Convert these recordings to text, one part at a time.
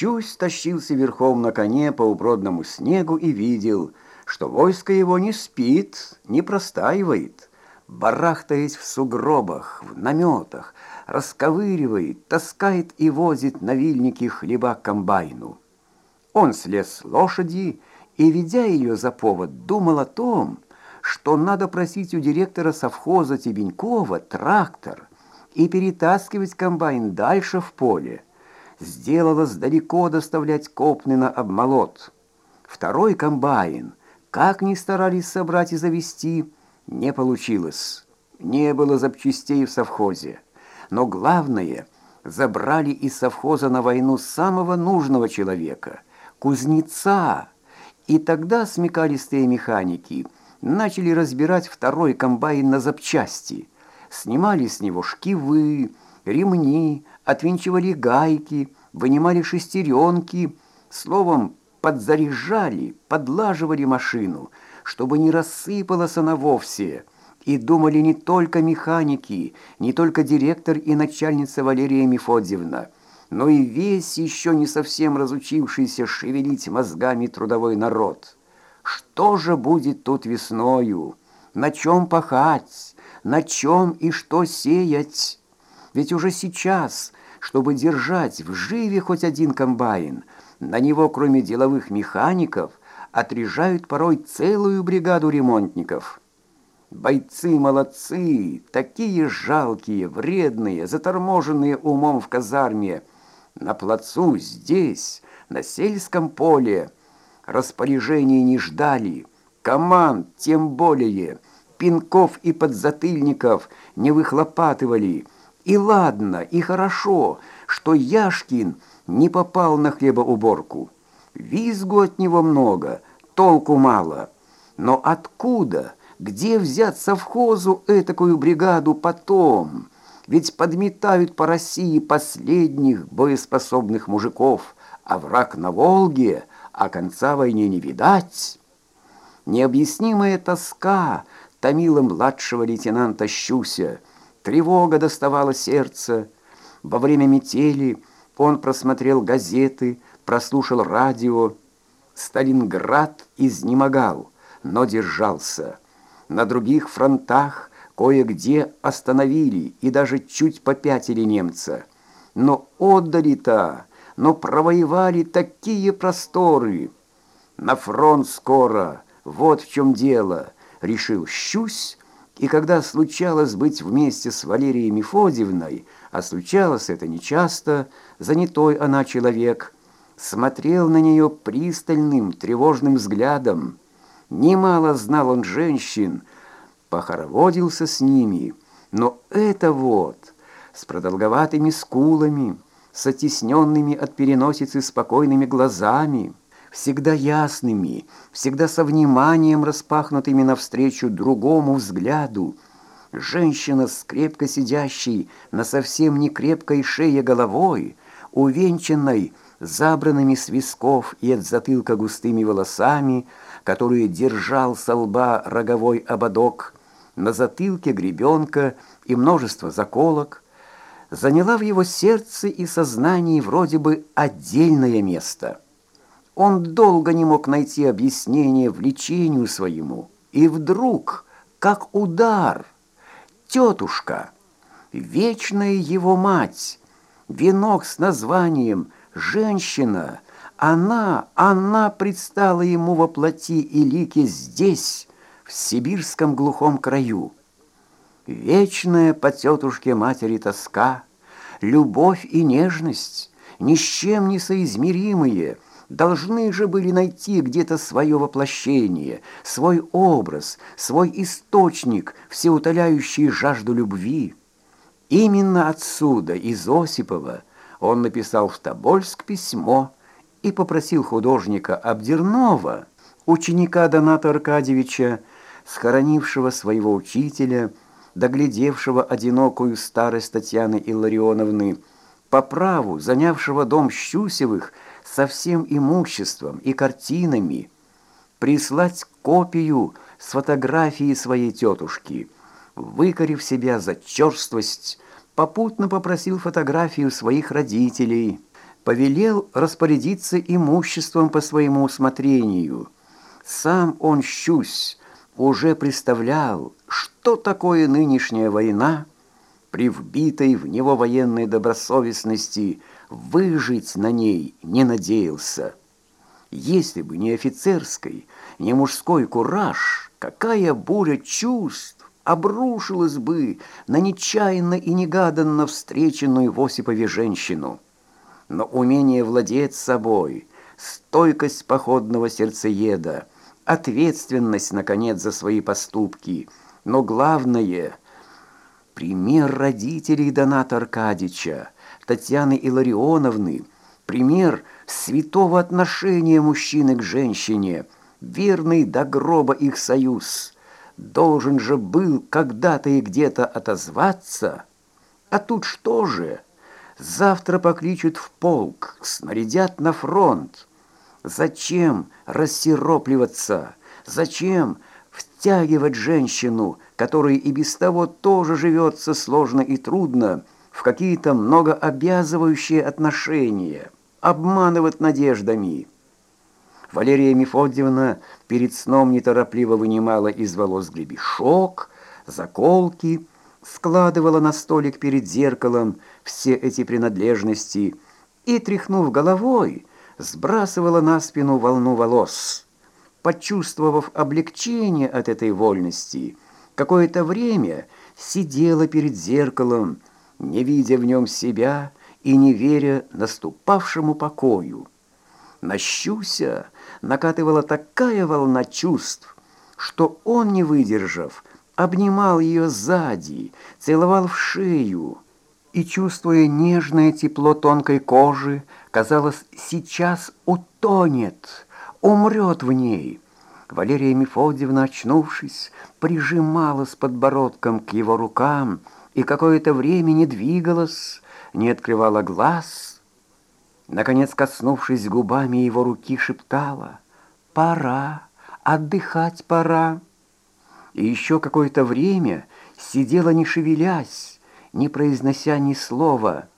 Щусь тащился верхом на коне по убродному снегу и видел, что войско его не спит, не простаивает, барахтаясь в сугробах, в наметах, расковыривает, таскает и возит на вильники хлеба к комбайну. Он слез с лошади и, ведя ее за повод, думал о том, что надо просить у директора совхоза Тебенькова трактор и перетаскивать комбайн дальше в поле. Сделалось далеко доставлять копны на обмолот. Второй комбайн, как ни старались собрать и завести, не получилось. Не было запчастей в совхозе. Но главное, забрали из совхоза на войну самого нужного человека, кузнеца. И тогда смекалистые механики начали разбирать второй комбайн на запчасти. Снимали с него шкивы, ремни, отвинчивали гайки, вынимали шестеренки, словом, подзаряжали, подлаживали машину, чтобы не рассыпалась она вовсе. И думали не только механики, не только директор и начальница Валерия Мефодьевна, но и весь еще не совсем разучившийся шевелить мозгами трудовой народ. Что же будет тут весною? На чем пахать? На чем и что сеять? Ведь уже сейчас, чтобы держать в живе хоть один комбайн, на него, кроме деловых механиков, отряжают порой целую бригаду ремонтников. Бойцы молодцы, такие жалкие, вредные, заторможенные умом в казарме. На плацу здесь, на сельском поле, распоряжений не ждали, команд тем более, пинков и подзатыльников не выхлопатывали. И ладно, и хорошо, что Яшкин не попал на хлебоуборку. Визгу от него много, толку мало. Но откуда, где взять совхозу этакую бригаду потом? Ведь подметают по России последних боеспособных мужиков, а враг на Волге, а конца войне не видать. Необъяснимая тоска томила младшего лейтенанта Щуся, тревога доставала сердце. Во время метели он просмотрел газеты, прослушал радио. Сталинград изнемогал, но держался. На других фронтах кое-где остановили и даже чуть попятили немца. Но отдали-то, но провоевали такие просторы. На фронт скоро, вот в чем дело, решил Щусь, и когда случалось быть вместе с Валерией Мефодьевной, а случалось это нечасто, занятой она человек, смотрел на нее пристальным, тревожным взглядом. Немало знал он женщин, похороводился с ними, но это вот, с продолговатыми скулами, с оттесненными от переносицы спокойными глазами, всегда ясными, всегда со вниманием распахнутыми навстречу другому взгляду. Женщина с крепко сидящей на совсем не крепкой шее головой, увенчанной забранными с висков и от затылка густыми волосами, которые держал со лба роговой ободок, на затылке гребенка и множество заколок, заняла в его сердце и сознании вроде бы отдельное место – он долго не мог найти объяснение влечению своему. И вдруг, как удар, тетушка, вечная его мать, венок с названием «Женщина», она, она предстала ему во плоти и лике здесь, в сибирском глухом краю. Вечная по тетушке матери тоска, любовь и нежность, ни с чем не соизмеримые — должны же были найти где-то свое воплощение, свой образ, свой источник, всеутоляющий жажду любви. Именно отсюда, из Осипова, он написал в Тобольск письмо и попросил художника Абдернова, ученика Доната Аркадьевича, схоронившего своего учителя, доглядевшего одинокую старость Татьяны Илларионовны, по праву занявшего дом Щусевых – со всем имуществом и картинами, прислать копию с фотографией своей тетушки, выкорив себя за черствость, попутно попросил фотографию своих родителей, повелел распорядиться имуществом по своему усмотрению. Сам он, щусь, уже представлял, что такое нынешняя война, при вбитой в него военной добросовестности выжить на ней не надеялся. Если бы не офицерской, не мужской кураж, какая буря чувств обрушилась бы на нечаянно и негаданно встреченную в Осипове женщину. Но умение владеть собой, стойкость походного сердцееда, ответственность, наконец, за свои поступки, но главное — пример родителей Доната Аркадича, Татьяны Илларионовны, пример святого отношения мужчины к женщине, верный до гроба их союз — должен же был когда-то и где-то отозваться. А тут что же? Завтра покличут в полк, снарядят на фронт. Зачем рассиропливаться? Зачем втягивать женщину, которой и без того тоже живется сложно и трудно, в какие-то многообязывающие отношения, обманывать надеждами?» Валерия Мефодьевна перед сном неторопливо вынимала из волос гребешок, заколки, складывала на столик перед зеркалом все эти принадлежности и, тряхнув головой, сбрасывала на спину волну волос. Почувствовав облегчение от этой вольности, какое-то время сидела перед зеркалом, не видя в нем себя и не веря наступавшему покою. На Щуся накатывала такая волна чувств, что он, не выдержав, обнимал ее сзади, целовал в шею, и, чувствуя нежное тепло тонкой кожи, казалось, сейчас утонет, умрет в ней. Валерия Мефодьевна, очнувшись, прижималась подбородком к его рукам и какое-то время не двигалась, не открывала глаз, Наконец, коснувшись губами его руки, шептала «Пора, отдыхать пора». И еще какое-то время сидела, не шевелясь, не произнося ни слова.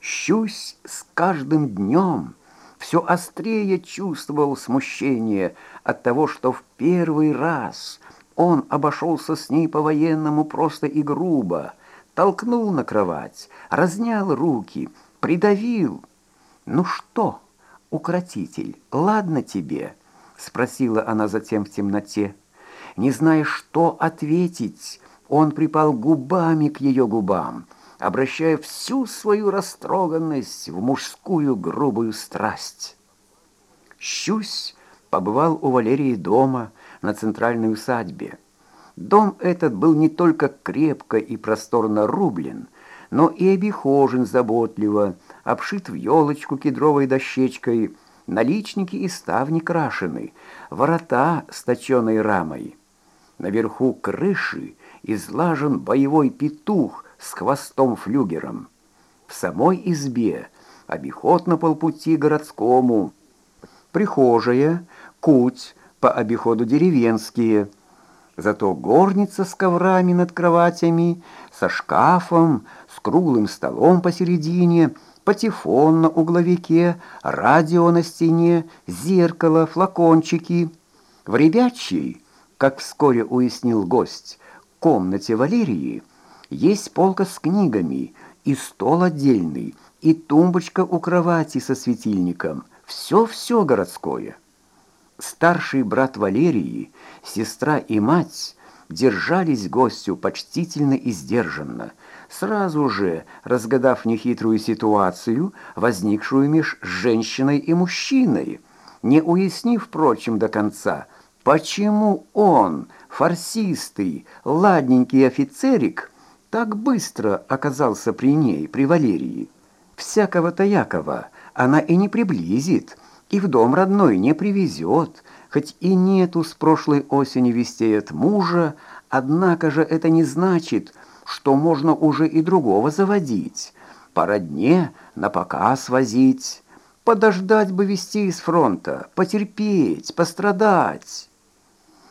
Щусь с каждым днем все острее чувствовал смущение от того, что в первый раз он обошелся с ней по-военному просто и грубо, толкнул на кровать, разнял руки, придавил, «Ну что, укротитель, ладно тебе?» — спросила она затем в темноте. Не зная, что ответить, он припал губами к ее губам, обращая всю свою растроганность в мужскую грубую страсть. Щусь побывал у Валерии дома на центральной усадьбе. Дом этот был не только крепко и просторно рублен, но и обихожен заботливо, обшит в елочку кедровой дощечкой, наличники и ставни крашены, ворота с точеной рамой. Наверху крыши излажен боевой петух с хвостом-флюгером. В самой избе обиход на полпути городскому, прихожая, куть по обиходу деревенские – Зато горница с коврами над кроватями, со шкафом, с круглым столом посередине, патефон на угловике, радио на стене, зеркало, флакончики. В ребячьей, как вскоре уяснил гость, комнате Валерии есть полка с книгами и стол отдельный, и тумбочка у кровати со светильником. Все-все городское. Старший брат Валерии, сестра и мать держались гостю почтительно и сдержанно, сразу же разгадав нехитрую ситуацию, возникшую меж женщиной и мужчиной, не уяснив, впрочем, до конца, почему он, фарсистый, ладненький офицерик, так быстро оказался при ней, при Валерии. Всякого-то Якова она и не приблизит, и в дом родной не привезет, хоть и нету с прошлой осени вестей от мужа, однако же это не значит, что можно уже и другого заводить, по родне на показ возить, подождать бы вести из фронта, потерпеть, пострадать.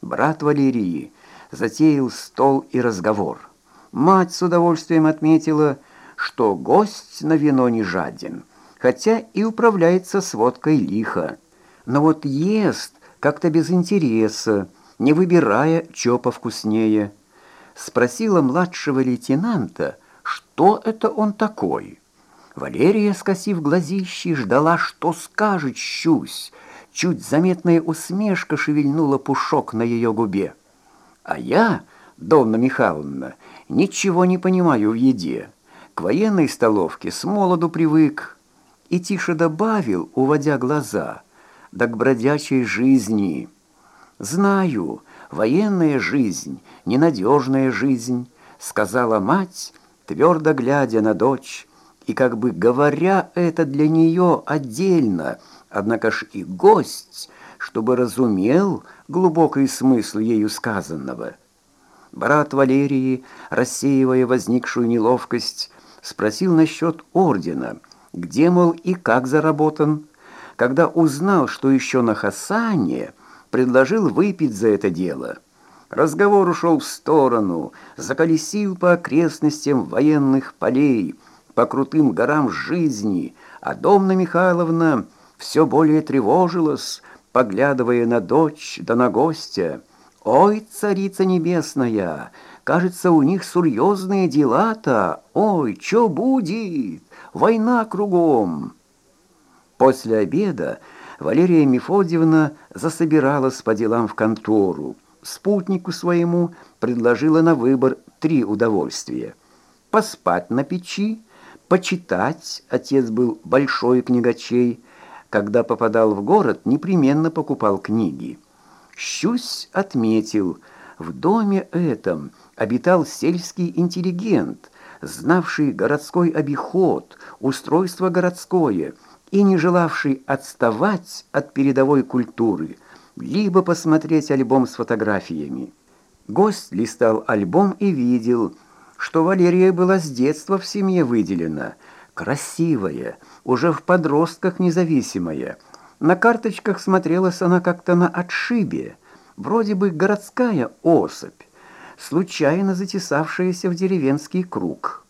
Брат Валерии затеял стол и разговор. Мать с удовольствием отметила, что гость на вино не жаден – хотя и управляется с водкой лихо. Но вот ест как-то без интереса, не выбирая, что повкуснее. Спросила младшего лейтенанта, что это он такой. Валерия, скосив глазищи, ждала, что скажет щусь. Чуть заметная усмешка шевельнула пушок на ее губе. А я, Донна Михайловна, ничего не понимаю в еде. К военной столовке с молоду привык. И тише добавил, уводя глаза, да к бродячей жизни. Знаю, военная жизнь, ненадежная жизнь, сказала мать, твердо глядя на дочь, и как бы говоря это для нее отдельно, однако ж и гость, чтобы разумел глубокий смысл ею сказанного. Брат Валерии, рассеивая возникшую неловкость, спросил насчет ордена, где, мол, и как заработан. Когда узнал, что еще на Хасане, предложил выпить за это дело. Разговор ушел в сторону, заколесил по окрестностям военных полей, по крутым горам жизни, а Домна Михайловна все более тревожилась, поглядывая на дочь да на гостя. «Ой, царица небесная, кажется, у них серьезные дела-то. Ой, что будет? Война кругом!» После обеда Валерия Мефодьевна засобиралась по делам в контору. Спутнику своему предложила на выбор три удовольствия. Поспать на печи, почитать, отец был большой книгачей, когда попадал в город, непременно покупал книги. Щусь отметил, в доме этом обитал сельский интеллигент, знавший городской обиход, устройство городское и не желавший отставать от передовой культуры, либо посмотреть альбом с фотографиями. Гость листал альбом и видел, что Валерия была с детства в семье выделена, красивая, уже в подростках независимая. На карточках смотрелась она как-то на отшибе, вроде бы городская особь, случайно затесавшаяся в деревенский круг.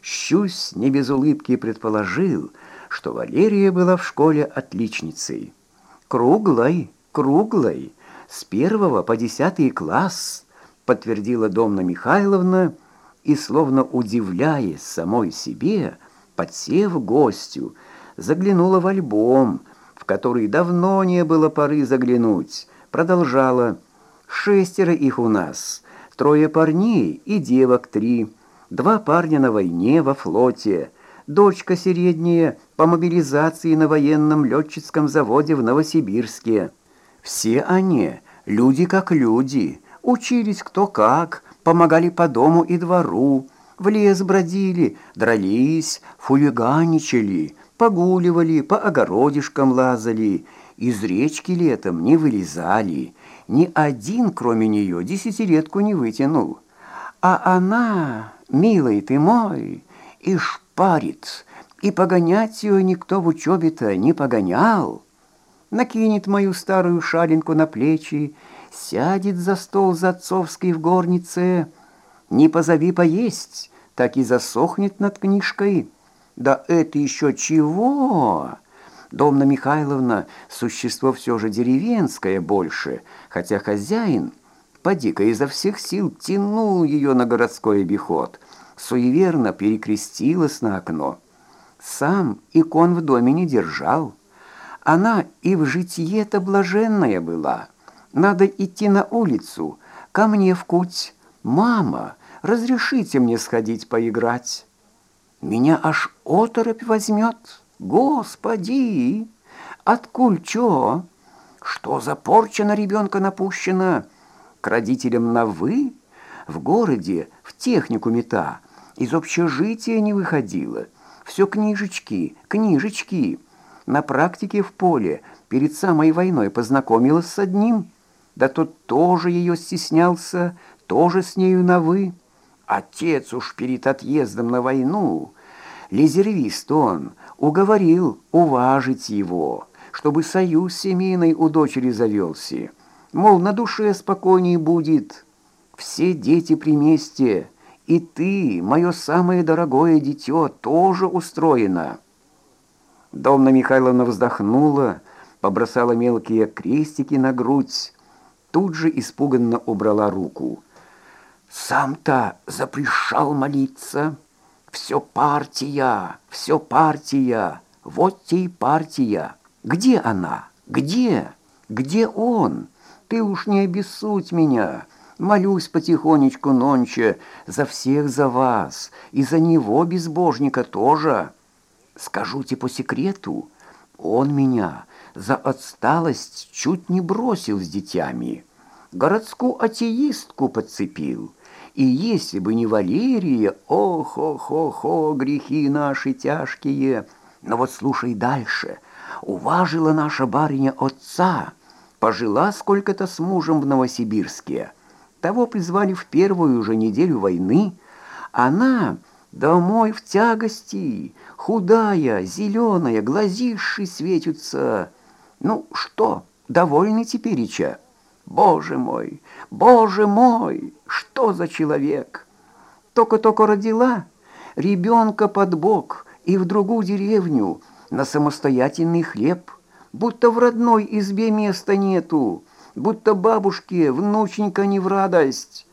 Щусь не без улыбки предположил, что Валерия была в школе отличницей. Круглой, круглой, с первого по десятый класс, подтвердила Домна Михайловна, и, словно удивляясь самой себе, подсев гостю, заглянула в альбом, в который давно не было поры заглянуть, продолжала «Шестеро их у нас, трое парней и девок три, два парня на войне во флоте, дочка средняя по мобилизации на военном летческом заводе в Новосибирске. Все они, люди как люди, учились кто как, помогали по дому и двору, в лес бродили, дрались, фулиганичали, погуливали, по огородишкам лазали, из речки летом не вылезали. Ни один, кроме нее, десятилетку не вытянул. А она, милый ты мой, и шпарит, и погонять ее никто в учебе-то не погонял. Накинет мою старую шаленку на плечи сядет за стол за отцовской в горнице, не позови поесть, так и засохнет над книжкой. Да это еще чего? Домна Михайловна – существо все же деревенское больше, хотя хозяин, поди-ка изо всех сил, тянул ее на городской обиход, суеверно перекрестилась на окно. Сам икон в доме не держал. Она и в житье-то блаженная была – надо идти на улицу, ко мне в куть. Мама, разрешите мне сходить поиграть. Меня аж оторопь возьмет. Господи, откуль чё? Что за порча на ребенка напущена? К родителям на «вы»? В городе, в технику мета, из общежития не выходила. Все книжечки, книжечки. На практике в поле перед самой войной познакомилась с одним – да тот тоже ее стеснялся, тоже с нею на «вы». Отец уж перед отъездом на войну, лизервист он, уговорил уважить его, чтобы союз семейный у дочери завелся. Мол, на душе спокойней будет. Все дети при месте, и ты, мое самое дорогое дитё, тоже устроено. Домна Михайловна вздохнула, побросала мелкие крестики на грудь, тут же испуганно убрала руку. «Сам-то запрещал молиться. Все партия, все партия, вот те и партия. Где она? Где? Где он? Ты уж не обессудь меня. Молюсь потихонечку нонче за всех за вас, и за него, безбожника, тоже. Скажуте по секрету, он меня за отсталость чуть не бросил с детьми. Городскую атеистку подцепил. И если бы не Валерия, ох-ох-ох, грехи наши тяжкие. Но вот слушай дальше. Уважила наша барыня отца, пожила сколько-то с мужем в Новосибирске. Того призвали в первую же неделю войны. Она домой в тягости, худая, зеленая, глазиши светятся. Ну что, довольны тепереча? Боже мой, боже мой, что за человек? Только-только родила, ребенка под бок и в другую деревню на самостоятельный хлеб, будто в родной избе места нету, будто бабушке внученька не в радость.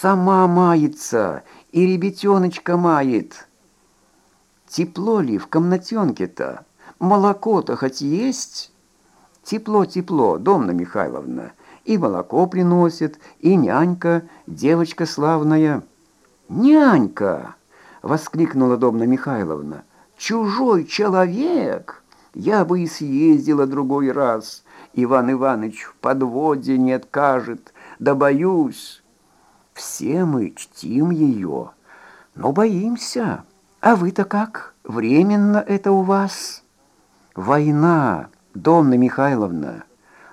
Сама мается и ребятеночка мает. Тепло ли в комнатенке-то? Молоко-то хоть есть? Тепло-тепло, Домна Михайловна. И молоко приносит, и нянька, девочка славная. «Нянька!» — воскликнула Домна Михайловна. «Чужой человек! Я бы и съездила другой раз. Иван Иванович в подводе не откажет. Да боюсь. Все мы чтим ее, но боимся. А вы-то как? Временно это у вас?» «Война!» Домна Михайловна,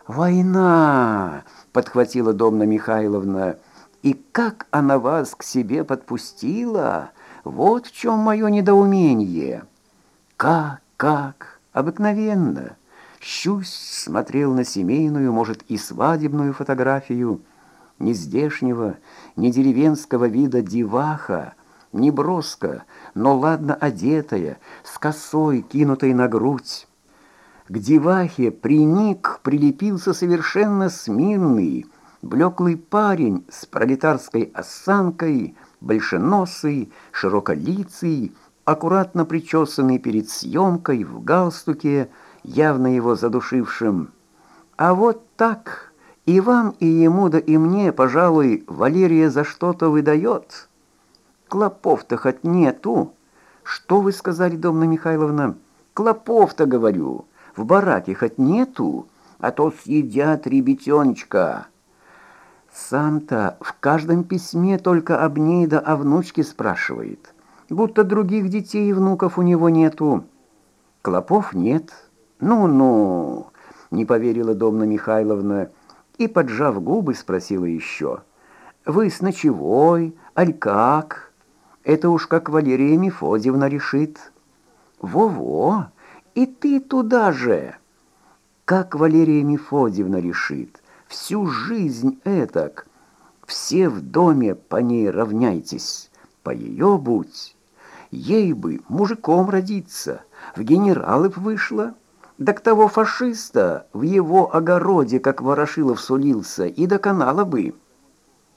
война, подхватила Домна Михайловна. И как она вас к себе подпустила? Вот в чем мое недоумение. Как, как, обыкновенно. Щусь смотрел на семейную, может, и свадебную фотографию. Ни здешнего, ни деревенского вида деваха, не броско, но ладно одетая, с косой, кинутой на грудь. К девахе приник, прилепился совершенно смирный, блеклый парень с пролетарской осанкой, большеносый, широколицый, аккуратно причесанный перед съемкой в галстуке, явно его задушившим. А вот так и вам, и ему, да и мне, пожалуй, Валерия за что-то выдает. Клопов-то хоть нету. Что вы сказали, Домна Михайловна? Клопов-то, говорю в бараке хоть нету, а то съедят ребятеночка. Сам-то в каждом письме только об ней да о внучке спрашивает, будто других детей и внуков у него нету. Клопов нет. Ну-ну, не поверила Домна Михайловна и, поджав губы, спросила еще. Вы с ночевой, аль как? Это уж как Валерия Мефодьевна решит. Во-во! И ты туда же. Как Валерия Мефодьевна решит, всю жизнь этак. Все в доме по ней равняйтесь, по ее будь. Ей бы мужиком родиться, в генералы б вышла. Да к того фашиста в его огороде, как Ворошилов сулился, и до канала бы.